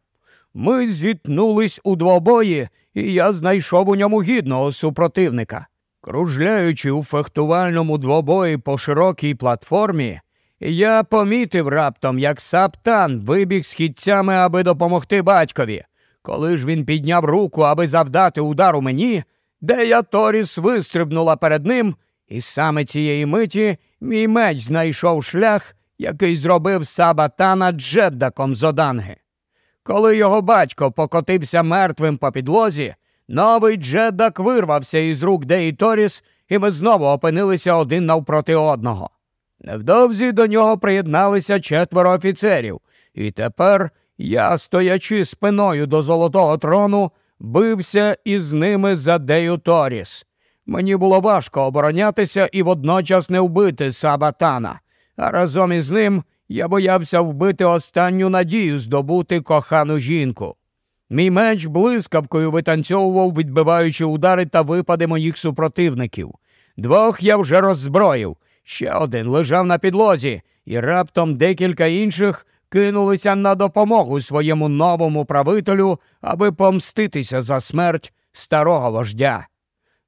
Ми зіткнулись у двобої, і я знайшов у ньому гідного супротивника. Кружляючи у фехтувальному двобої по широкій платформі, я помітив раптом, як саптан вибіг східцями, аби допомогти батькові. Коли ж він підняв руку, аби завдати удару мені, Дея Торіс вистрибнула перед ним, і саме цієї миті мій меч знайшов шлях, який зробив Сабатана Джеддаком з Оданги. Коли його батько покотився мертвим по підлозі, новий Джеддак вирвався із рук Деї Торіс, і ми знову опинилися один навпроти одного. Невдовзі до нього приєдналися четверо офіцерів, і тепер я, стоячи спиною до золотого трону, бився із ними за Дею Торіс. Мені було важко оборонятися і водночас не вбити Сабатана, а разом із ним я боявся вбити останню надію здобути кохану жінку. Мій меч блискавкою витанцьовував, відбиваючи удари та випади моїх супротивників. Двох я вже роззброїв, ще один лежав на підлозі, і раптом декілька інших кинулися на допомогу своєму новому правителю, аби помститися за смерть старого вождя.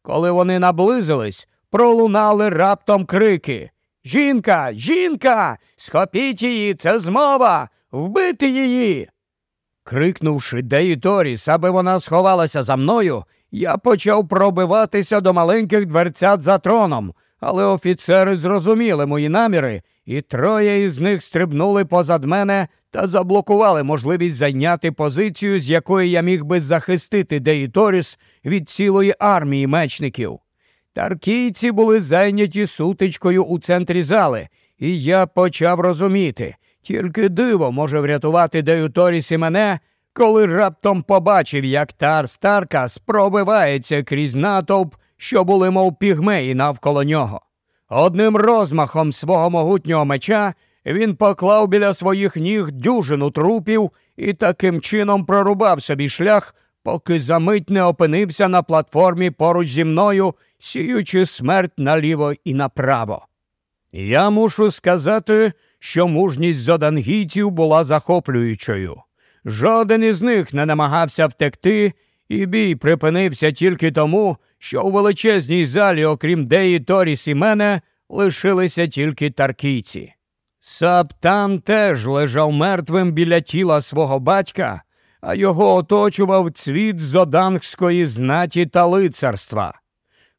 Коли вони наблизились, пролунали раптом крики Жінка, жінка, схопіть її, це змова, вбити її. Крикнувши Деї Торіс, аби вона сховалася за мною, я почав пробиватися до маленьких дверцят за троном, але офіцери зрозуміли мої наміри, і троє із них стрибнули позад мене та заблокували можливість зайняти позицію, з якої я міг би захистити Деї Торіс від цілої армії мечників. Таркійці були зайняті сутичкою у центрі зали, і я почав розуміти, тільки диво може врятувати Дею Торіс і мене, коли раптом побачив, як Тар Старка пробивається крізь натовп, що були, мов пігмеї навколо нього. Одним розмахом свого могутнього меча він поклав біля своїх ніг дюжину трупів і таким чином прорубав собі шлях, поки за мить не опинився на платформі поруч зі мною, сіючи смерть наліво і направо. Я мушу сказати, що мужність зодангійців була захоплюючою. Жоден із них не намагався втекти, і бій припинився тільки тому, що у величезній залі, окрім Деї Торіс і мене, лишилися тільки таркійці. Саптан теж лежав мертвим біля тіла свого батька, а його оточував цвіт зодангської знаті та лицарства.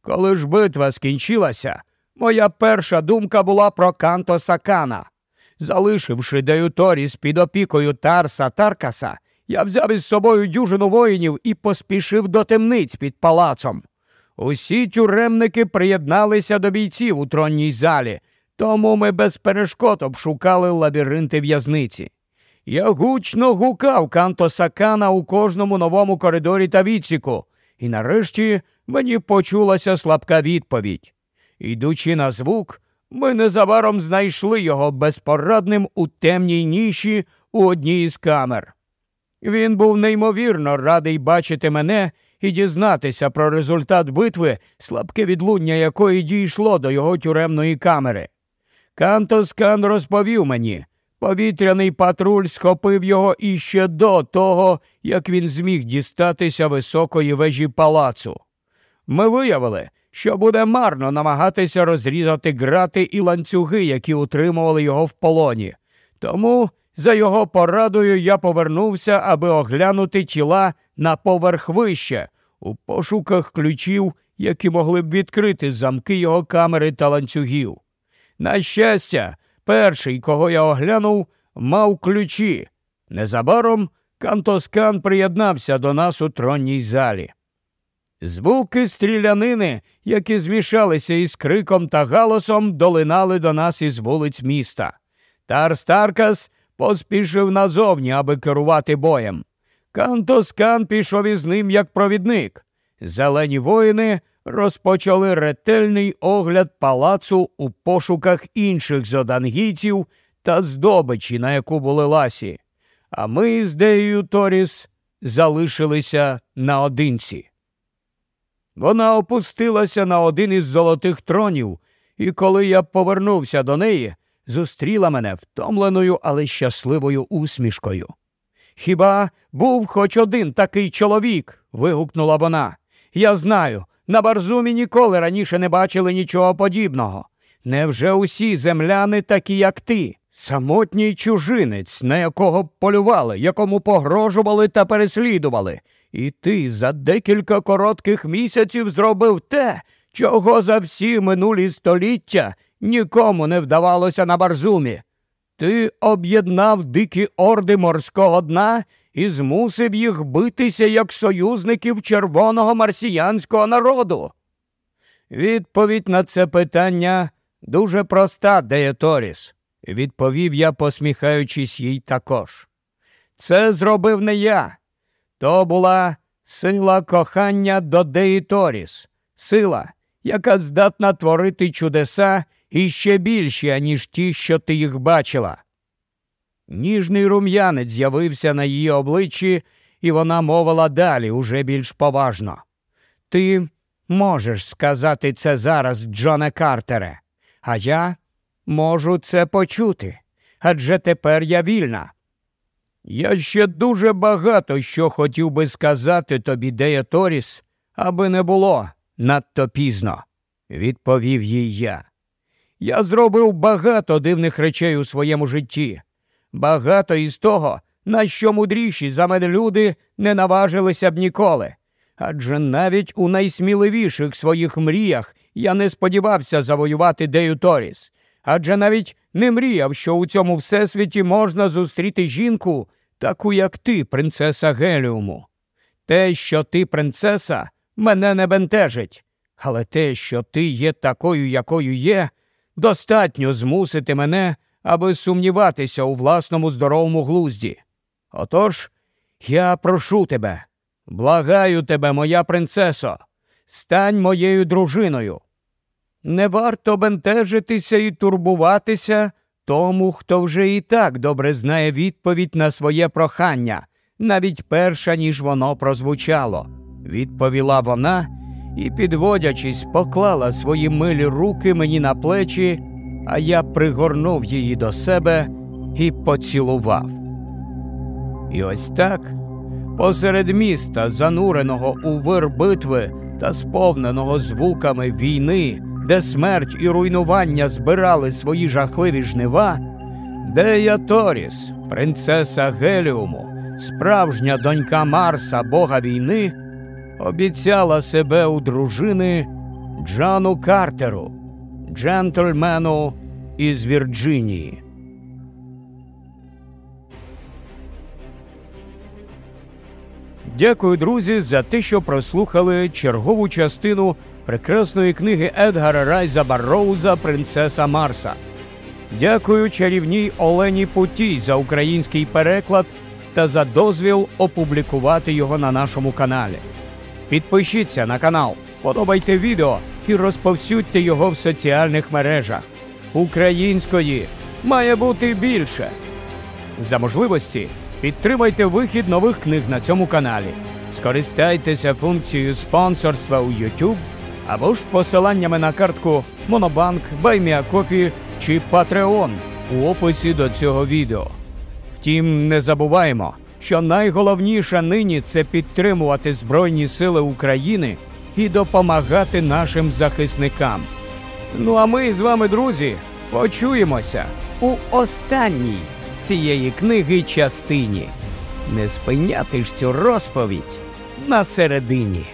Коли ж битва скінчилася, моя перша думка була про Канто Сакана. Залишивши Деюторіс під опікою Тарса Таркаса, я взяв із собою дюжину воїнів і поспішив до темниць під палацом. Усі тюремники приєдналися до бійців у тронній залі, тому ми без перешкод обшукали лабіринти в'язниці. Я гучно гукав канто Сакана у кожному новому коридорі та відсіку, і нарешті мені почулася слабка відповідь. Ідучи на звук, ми незабаром знайшли його безпорадним у темній ніші у одній із камер. Він був неймовірно радий бачити мене і дізнатися про результат битви, слабке відлуння якої дійшло до його тюремної камери. Кантоскан розповів мені, повітряний патруль схопив його іще до того, як він зміг дістатися високої вежі палацу. Ми виявили, що буде марно намагатися розрізати грати і ланцюги, які утримували його в полоні. Тому за його порадою я повернувся, аби оглянути тіла на поверх вище, у пошуках ключів, які могли б відкрити замки його камери та ланцюгів. На щастя, перший, кого я оглянув, мав ключі. Незабаром Кантоскан приєднався до нас у тронній залі. Звуки стрілянини, які змішалися із криком та галосом, долинали до нас із вулиць міста. Тар Старкас поспішив назовні, аби керувати боєм. Кантоскан пішов із ним як провідник. Зелені воїни розпочали ретельний огляд палацу у пошуках інших зодангійців та здобичі, на яку були ласі. А ми з Деєю Торіс залишилися наодинці. Вона опустилася на один із золотих тронів, і коли я повернувся до неї, зустріла мене втомленою, але щасливою усмішкою. Хіба був хоч один такий чоловік? вигукнула вона. Я знаю, на Барзумі ніколи раніше не бачили нічого подібного. Невже усі земляни такі, як ти, самотній чужинець, на якого полювали, якому погрожували та переслідували, і ти за декілька коротких місяців зробив те, чого за всі минулі століття нікому не вдавалося на Барзумі. Ти об'єднав дикі орди морського дна і змусив їх битися як союзників червоного марсіянського народу. Відповідь на це питання дуже проста, Деєторіс, відповів я, посміхаючись їй також. Це зробив не я. То була сила кохання до Деїторіс, сила, яка здатна творити чудеса іще більші, аніж ті, що ти їх бачила. Ніжний рум'янець з'явився на її обличчі, і вона мовила далі уже більш поважно. Ти можеш сказати це зараз, Джоне Картере, а я можу це почути, адже тепер я вільна. Я ще дуже багато що хотів би сказати тобі, Дея Торіс, аби не було надто пізно, відповів їй я. Я зробив багато дивних речей у своєму житті, багато із того, на що мудріші за мене люди не наважилися б ніколи. Адже навіть у найсміливіших своїх мріях я не сподівався завоювати Дею Торіс, адже навіть не мріяв, що у цьому всесвіті можна зустріти жінку, таку, як ти, принцеса Геліуму. Те, що ти принцеса, мене не бентежить, але те, що ти є такою, якою є, достатньо змусити мене, аби сумніватися у власному здоровому глузді. Отож, я прошу тебе, благаю тебе, моя принцесо, стань моєю дружиною. Не варто бентежитися і турбуватися тому, хто вже і так добре знає відповідь на своє прохання, навіть перша, ніж воно прозвучало, відповіла вона і, підводячись, поклала свої милі руки мені на плечі, а я пригорнув її до себе і поцілував. І ось так, посеред міста, зануреного у вир битви та сповненого звуками війни, де смерть і руйнування збирали свої жахливі жнива, Дея Торіс, принцеса Геліуму, справжня донька Марса, бога війни, обіцяла себе у дружини Джану Картеру, джентльмену із Вірджинії. Дякую, друзі, за те, що прослухали чергову частину прекрасної книги Едгара Райза Барроуза Принцеса Марса. Дякую чарівній Олені Путій за український переклад та за дозвіл опублікувати його на нашому каналі. Підпишіться на канал, вподобайте відео і розповсюдьте його в соціальних мережах. Української має бути більше. За можливості підтримайте вихід нових книг на цьому каналі. Скористайтеся функцією спонсорства у YouTube або ж посиланнями на картку Монобанк, Buy Me a Coffee чи Patreon у описі до цього відео. Втім, не забуваємо, що найголовніше нині це підтримувати Збройні Сили України і допомагати нашим захисникам. Ну а ми з вами, друзі, почуємося у останній цієї книги частині. Не спиняти ж цю розповідь на середині.